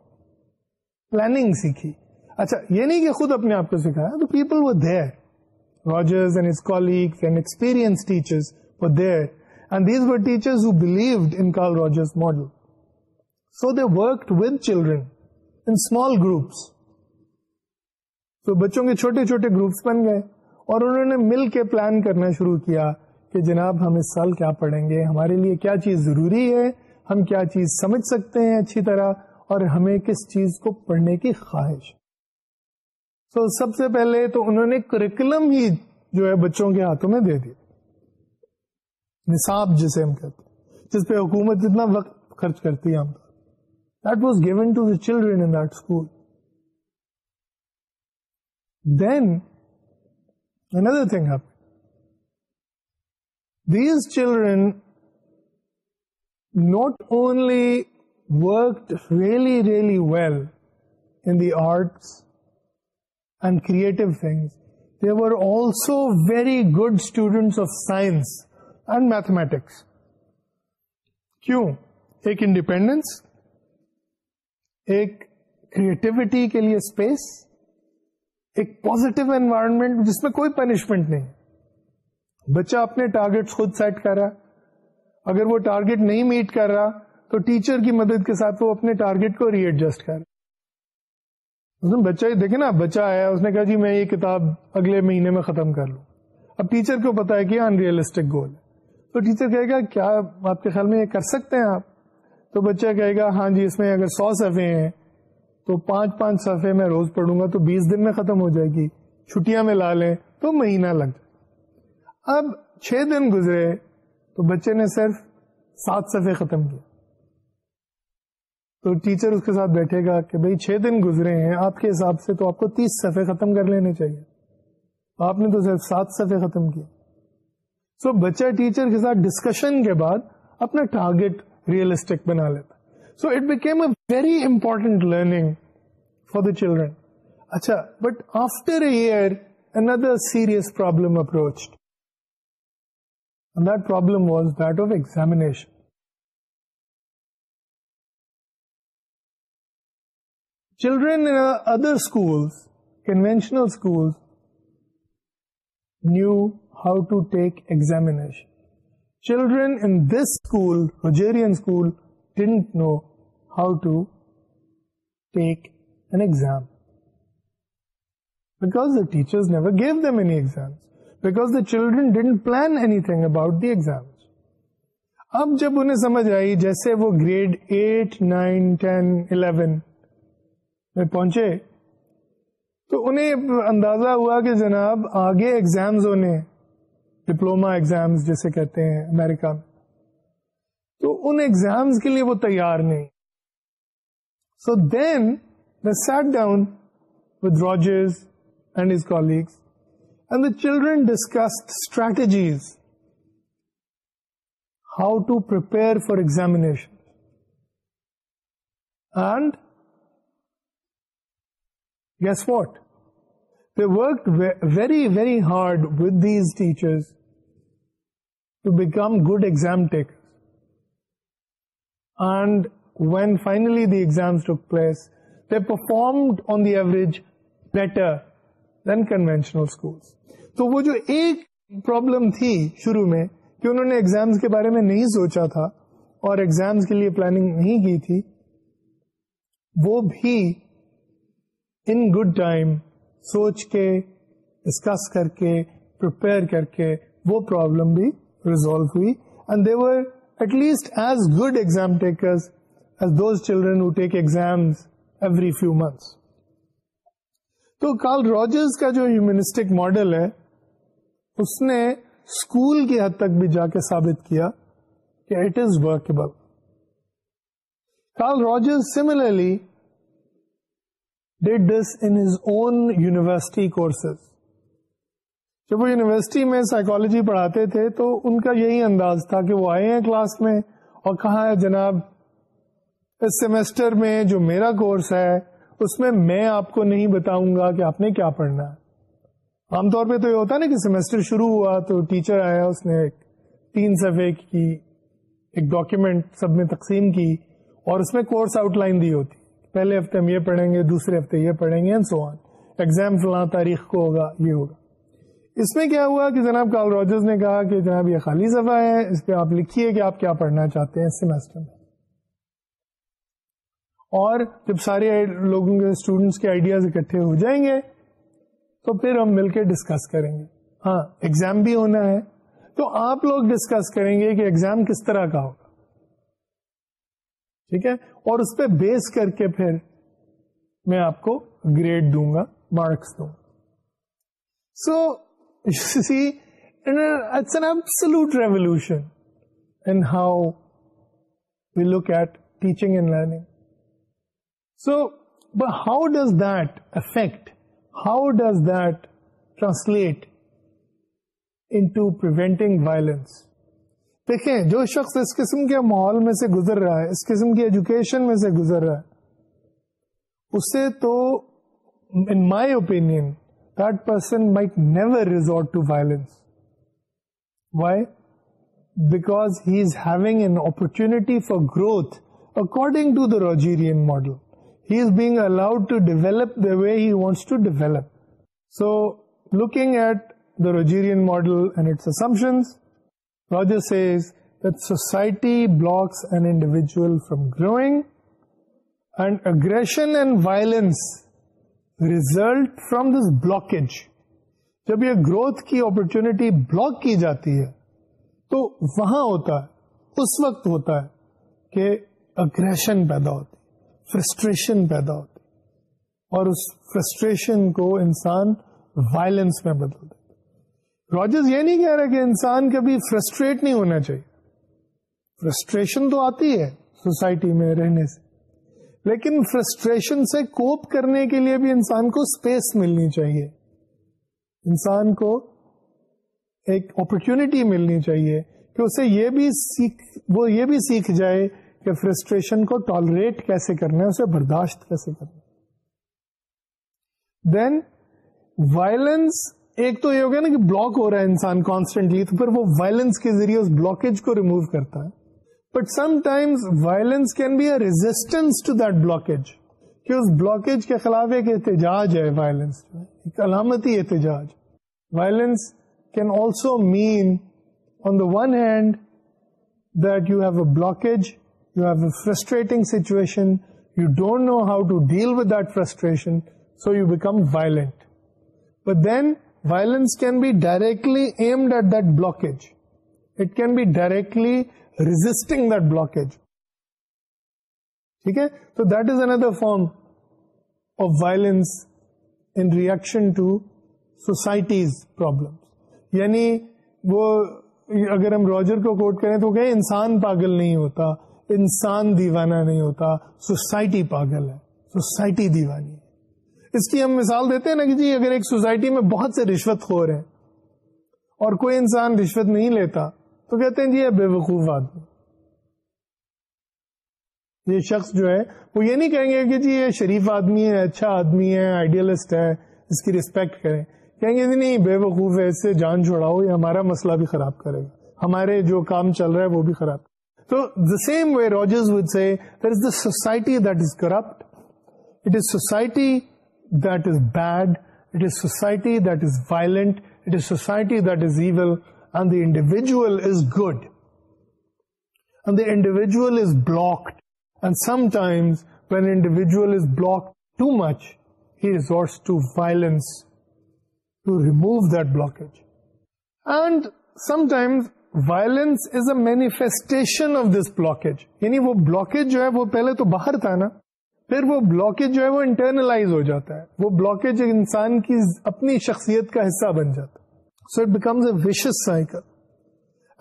Speaker 1: پلاننگ سیکھی اچھا یہ نہیں کہ خود اپنے آپ کو سکھایا تو پیپل وہ there and and experience teacher وہ there so they work with children small groups so بچوں کے چھوٹے چھوٹے گروپس بن گئے اور انہوں نے مل کے پلان کرنا شروع کیا کہ جناب ہم اس سال کیا پڑھیں گے ہمارے لیے کیا چیز ضروری ہے ہم کیا چیز سمجھ سکتے ہیں اچھی طرح اور ہمیں کس چیز کو پڑھنے کی خواہش سو سب سے پہلے تو انہوں نے کریکولم ہی جو ہے بچوں کے ہاتھوں میں دے دی نصاب جسے ہم کہتے ہیں جس پہ حکومت اتنا وقت خرچ کرتی ہے ہم that was given to the children in that school then another thing آپ these children not only worked really really well in the arts and creative things they were also very good students of science and mathematics کیوں ایک independence ایک creativity کے لیے space ایک positive environment جس میں کوئی پنشمنٹ نہیں بچہ اپنے ٹارگیٹ خود سیٹ کر رہا ہے اگر وہ ٹارگیٹ نہیں میٹ کر رہا تو ٹیچر کی مدد کے ساتھ وہ اپنے ٹارگیٹ کو ری ایڈجسٹ کر بچہ دیکھے نا بچہ آیا اس نے کہا جی میں یہ کتاب اگلے مہینے میں ختم کر لوں اب ٹیچر کو پتا ہے کہ ان ریئلسٹک گول ہے تو ٹیچر کہے گا کیا آپ کے خیال میں یہ کر سکتے ہیں آپ تو بچہ کہے گا ہاں جی اس میں اگر سو صفحے ہیں تو پانچ پانچ صفحے میں روز پڑھوں گا تو بیس دن میں ختم ہو جائے گی چھٹیاں میں لا لیں تو مہینہ لگ جائے اب چھ دن گزرے تو بچے نے صرف سات صفحے ختم کیے تو ٹیچر اس کے ساتھ بیٹھے گا کہ بھائی چھ دن گزرے ہیں آپ کے حساب سے تو آپ کو تیس صفحے ختم کر لینے چاہیے آپ نے تو صرف سات صفحے ختم کیے سو بچہ ٹیچر کے ساتھ ڈسکشن کے بعد اپنا ٹارگیٹ ریئلسٹک بنا لیتا so it became a very important learning for the children اچھا but after a year another serious problem approach that problem was that of examination children other schools conventional schools knew how to take examination children in this school school didn't know how to take an exam children didn't plan anything about the exams اب جب انہیں سمجھ آئی جیسے وہ grade eight nine ten eleven میں پہنچے تو انہیں اندازہ ہوا کہ جناب آگے ایگزامز ہونے ہیں ڈپلوما ایگزامز جیسے کہتے ہیں امریکہ میں تو ان ایگزامس کے لیے وہ تیار نہیں so then they sat down with Rogers and his colleagues and the children discuss strategies how to prepare examination and guess what work very very hard with these teacher good exam take and when finally the exam took place they perform on the average better than conventional school تو وہ جو ایک problem تھی شروع میں کہ انہوں نے ایگزامس کے بارے میں نہیں سوچا تھا اور ایگزامس کے لیے پلاننگ نہیں کی تھی وہ بھی ان گڈ ٹائم سوچ کے ڈسکس کر کے کر کے وہ پرابلم بھی ریزالو ہوئی and they were at least as good exam takers as those children who take exam every few months تو کارل راجرز کا جو ہیومنسٹک ماڈل ہے اس نے اسکول کی حد تک بھی جا کے ثابت کیا کہ it is workable Carl Rogers similarly did in his own university courses جب وہ یونیورسٹی میں سائیکالوجی پڑھاتے تھے تو ان کا یہی انداز تھا کہ وہ آئے ہیں کلاس میں اور کہا ہے جناب اس سیمسٹر میں جو میرا کورس ہے اس میں میں آپ کو نہیں بتاؤں گا کہ آپ نے کیا پڑھنا عام طور پہ تو یہ ہوتا نا کہ سیمسٹر شروع ہوا تو ٹیچر آیا اس نے ایک تین صفحے کی ایک ڈاکیومنٹ سب میں تقسیم کی اور اس میں کورس آؤٹ لائن دی ہوتی پہلے ہفتے ہم یہ پڑھیں گے دوسرے ہفتے یہ پڑھیں گے آن ایگزام فلاں تاریخ کو ہوگا یہ ہوگا اس میں کیا ہوا کہ جناب کال روجرز نے کہا کہ جناب یہ خالی صفحہ ہے اس پہ آپ لکھیے کہ آپ کیا پڑھنا چاہتے ہیں سیمسٹر میں اور جب سارے لوگوں کے اسٹوڈینٹس کے آئیڈیاز اکٹھے ہو جائیں گے تو پھر ہم مل کے ڈسکس کریں گے ہاں ایگزام بھی ہونا ہے تو آپ لوگ ڈسکس کریں گے کہ ایگزام کس طرح کا ہوگا ٹھیک ہے اور اس پہ بیس کر کے پھر میں آپ کو گریڈ دوں گا مارکس دوں گا so see it's an absolute revolution and how we look at teaching and learning so how does that affect how does that translate into parting violence دیکھیں جو شخص اس قسم کے ماحول میں سے گزر رہا ہے اس قسم کی ایجوکیشن میں سے گزر رہا ہے اسے تو in my open an opportunity for growth according to the Rogerian model he is being allowed to develop way he wants to develop so looking at the Rogerian model and its assumptions Roger says that society blocks an individual from growing and aggression and violence result from this blockage. جب یہ growth کی opportunity block کی جاتی ہے تو وہاں ہوتا ہے اس وقت ہوتا ہے کہ اگریشن پیدا ہوتی فرسٹریشن پیدا ہوتی اور اس فرسٹریشن کو انسان وائلنس میں بدلتا راجز یہ نہیں کہہ رہے کہ انسان کبھی فرسٹریٹ نہیں ہونا چاہیے فرسٹریشن تو آتی ہے سوسائٹی میں رہنے سے لیکن فرسٹریشن سے کوپ کرنے کے لیے بھی انسان کو اسپیس ملنی چاہیے انسان کو ایک اپرچونٹی ملنی چاہیے کہ اسے یہ بھی سیکھ وہ یہ بھی سیکھ جائے کہ فرسٹریشن کو ٹالریٹ کیسے کرنا ہے اسے برداشت کیسے کرنا دین وائلنس ایک تو یہ ہو گیا نا کہ بلاک ہو رہا ہے انسان کانسٹینٹلی تو پھر وہ وائلنس کے ذریعے اس بلاکیج کو ریموو کرتا ہے but some sometimes violence can be a resistance to that blockage کہ اس بلاکیج کے خلاف ایک احتجاج ہے وائلنس ایک علامتی احتجاج violence can also mean on the one hand that you have a blockage you have a frustrating situation you don't know how to deal with that frustration so you become violent but then violence can be directly aimed at the blockage it can be directly resisting to that is another form of violence in reaction to society's problem یعنی وہ اگر ہم Roger کو کوٹ کریں تو کہ انسان پاگل نہیں ہوتا انسان دیوانہ نہیں ہوتا سوسائٹی پاگل ہے سوسائٹی دیوانی ہے اس کی ہم مثال دیتے ہیں نا کہ جی اگر ایک سوسائٹی میں بہت سے رشوت ہیں اور کوئی انسان رشوت نہیں لیتا تو کہتے ہیں جی یہ بے وقوف آدمی یہ شخص جو ہے وہ یہ نہیں کہیں گے کہ جی یہ شریف آدمی ہے اچھا آدمی ہے آئیڈیلسٹ ہے اس کی ریسپیکٹ کریں کہیں گے جی نہیں بے وقوف ہے اس سے جان چھوڑاؤ یہ ہمارا مسئلہ بھی خراب کرے گا ہمارے جو کام چل رہا ہے وہ بھی خراب تو the same way there is the society that is corrupt it is society bad it is society that is violent it is society that is even and the individual is good and the individual is blocked and sometimes when individual is block too much he resorts to violence to remove that block and sometimes violence is a manifestation of this blockage یعنی وہ blockage جو ہے وہ پہلے تو باہر تھا نا پھر وہ بلاکیج جو ہے وہ انٹرنلائز ہو جاتا ہے وہ بلاکیج انسان کی اپنی شخصیت کا حصہ بن جاتا so it becomes a cycle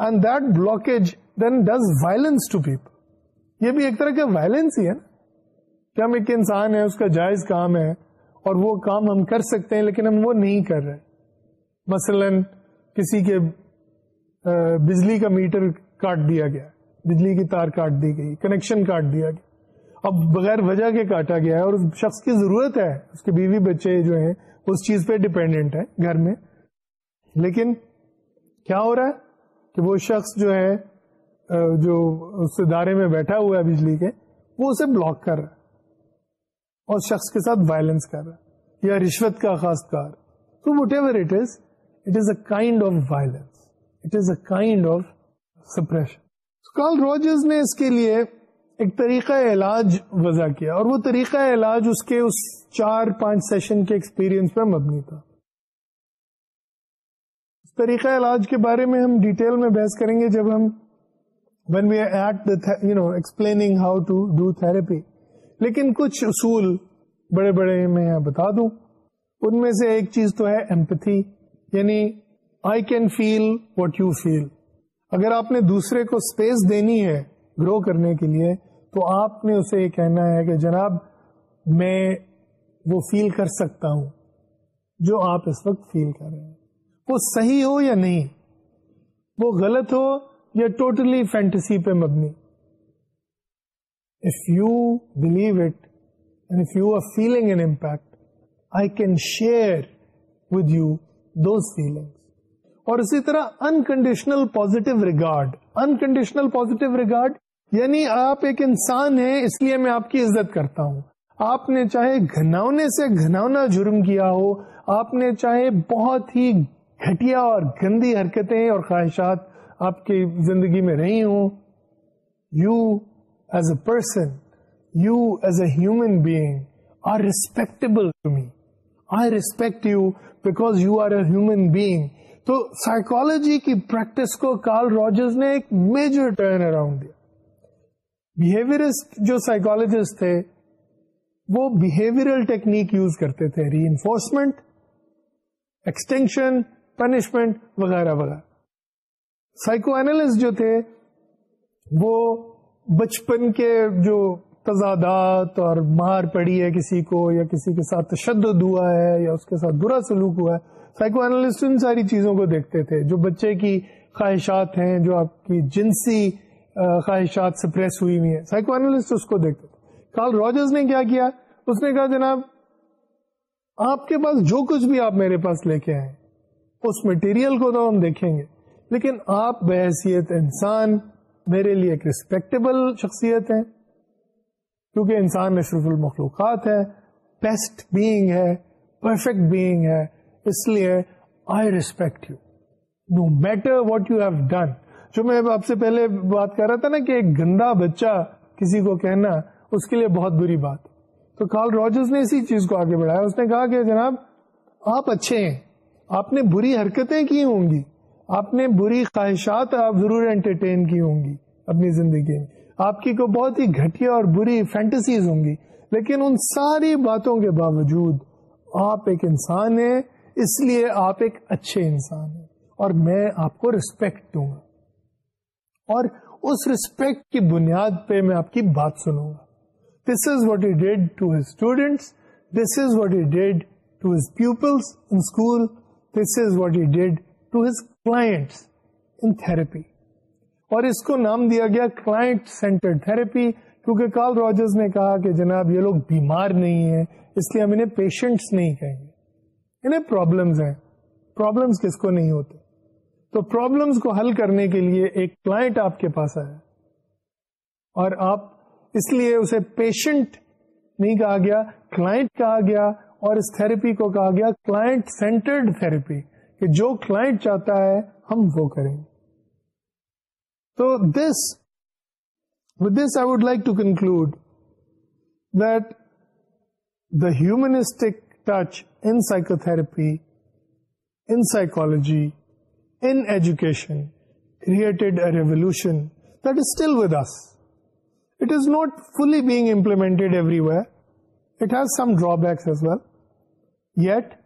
Speaker 1: and that blockage then does violence to people یہ بھی ایک طرح کا وائلنس ہی ہے نا کہ ہم ایک انسان ہے اس کا جائز کام ہے اور وہ کام ہم کر سکتے ہیں لیکن ہم وہ نہیں کر رہے مثلا کسی کے بجلی کا میٹر کاٹ دیا گیا بجلی کی تار کاٹ دی گئی کنیکشن کاٹ دیا گیا اب بغیر وجہ کے کاٹا گیا ہے اور اس شخص کی ضرورت ہے اس کے بیوی بچے جو ہیں اس چیز پہ ڈپینڈینٹ ہے لیکن کیا ہو رہا ہے کہ وہ شخص جو جو ہے اس ادارے میں بیٹھا ہوا ہے بجلی کے وہ اسے بلاک کر رہا ہے اور شخص کے ساتھ وائلنس کر رہا ہے یا رشوت کا خاص کار تو whatever it is it is a kind of violence it is a kind of suppression Carl Rogers نے اس کے لیے ایک طریقہ علاج وضع کیا اور وہ طریقہ علاج اس کے اس چار پانچ سیشن کے ایکسپیرئنس پہ مبنی تھا اس طریقہ علاج کے بارے میں ہم ڈیٹیل میں بحث کریں گے جب ہم when we at you know explaining how to do therapy لیکن کچھ اصول بڑے بڑے میں بتا دوں ان میں سے ایک چیز تو ہے ایمپتھی یعنی I can feel what you feel اگر آپ نے دوسرے کو اسپیس دینی ہے گرو کرنے کے لیے تو آپ نے اسے یہ کہنا ہے کہ جناب میں وہ فیل کر سکتا ہوں جو آپ اس وقت فیل کر رہے ہیں وہ صحیح ہو یا نہیں وہ غلط ہو یا ٹوٹلی فینٹیسی پہ مبنی if you believe it and if you are feeling an impact I can share with you those feelings اور اسی طرح unconditional positive regard unconditional positive regard یعنی آپ ایک انسان ہیں اس لیے میں آپ کی عزت کرتا ہوں آپ نے چاہے گھناؤنے سے گھناؤنا جرم کیا ہو آپ نے چاہے بہت ہی گھٹیا اور گندی حرکتیں اور خواہشات آپ کی زندگی میں رہی ہوں you as a person you as a human being are respectable I respect you because you are a human being تو سائیکولوجی کی پریکٹس کو کارل روجرز نے ایک میجر ٹرن اراؤنڈ دیا بہیویئرسٹ جو سائیکولوجسٹ تھے وہ بہیویئرل ٹیکنیک یوز کرتے تھے ری انفورسمنٹ ایکسٹینشن پنشمنٹ وغیرہ وغیرہ سائیکو اینالسٹ جو تھے وہ بچپن کے جو تضادات اور مار پڑی ہے کسی کو یا کسی کے ساتھ تشدد ہوا ہے یا اس کے ساتھ برا سلوک ہوا ہے سائیکو اینالسٹ ان ساری چیزوں کو دیکھتے تھے جو بچے کی خواہشات ہیں جو آپ کی جنسی خواہشات سے پریس ہوئی ہوئی ہیں سائیکو اینالسٹ اس کو دیکھتے کارل راجرز نے کیا کیا اس نے کہا جناب آپ کے پاس جو کچھ بھی آپ میرے پاس لے کے آئے اس مٹیریل کو تو ہم دیکھیں گے لیکن آپ بحثیت انسان میرے لیے ایک ریسپیکٹیبل شخصیت ہے کیونکہ انسان اشرف المخلوقات ہے بیسٹ بینگ ہے پرفیکٹ بینگ ہے اس لیے I respect you no matter what you have done جو میں آپ سے پہلے بات کر رہا تھا نا کہ ایک گندا بچہ کسی کو کہنا اس کے لیے بہت بری بات تو کارل روجرز نے اسی چیز کو آگے بڑھایا اس نے کہا کہ جناب آپ اچھے ہیں آپ نے بری حرکتیں کی ہوں گی آپ نے بری خواہشات آپ ضرور انٹرٹین کی ہوں گی اپنی زندگی میں آپ کی کو بہت ہی گھٹیا اور بری فینٹسیز ہوں گی لیکن ان ساری باتوں کے باوجود آپ ایک انسان ہیں اس لیے آپ ایک اچھے انسان ہیں اور میں آپ کو ریسپیکٹ دوں گا اور اس رسپیکٹ کی بنیاد پہ میں آپ کی بات سنوں گا this is what you did to his students this is what you did to his peoples in school this is what you did to his class in therapy اور اس کو نام دیا گیا کلائنٹ سینٹر تھراپی کیونکہ Carl Rogers نے کہا کہ جناب یہ لوگ بیمار نہیں ہیں اس لیے ہم انہیں پیشنٹس نہیں کہیں گے انہیں پرابلمس ہیں پرابلمس کس کو نہیں ہوتے تو پرابلمس کو حل کرنے کے لیے ایک کلائنٹ آپ کے پاس آیا اور آپ اس لیے اسے پیشنٹ نہیں کہا گیا کلائنٹ کہا گیا اور اس تھراپی کو کہا گیا کلائنٹ سینٹرڈ تھراپی کہ جو کلائنٹ چاہتا ہے ہم وہ کریں گے تو this with this I would like to conclude that the humanistic touch in psychotherapy in psychology in education created a revolution that is still with us. It is not fully being implemented everywhere. It has some drawbacks as well. Yet,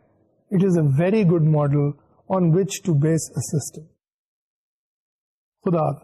Speaker 1: it is a very good model on which to base a system. Khuda